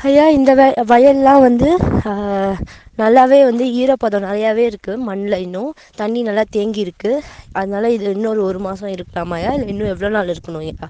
ஐயா இந்த வய வயல்லாம் வந்து நல்லாவே வந்து ஈரப்பதம் நிறையாவே இருக்குது மண்ணில் இன்னும். தண்ணி நல்லா தேங்கி இருக்குது அதனால இது இன்னொரு ஒரு மாதம் இருக்கலாமாயா இல்லை இன்னும் எவ்வளோ நாள் இருக்கணும் ஐயா?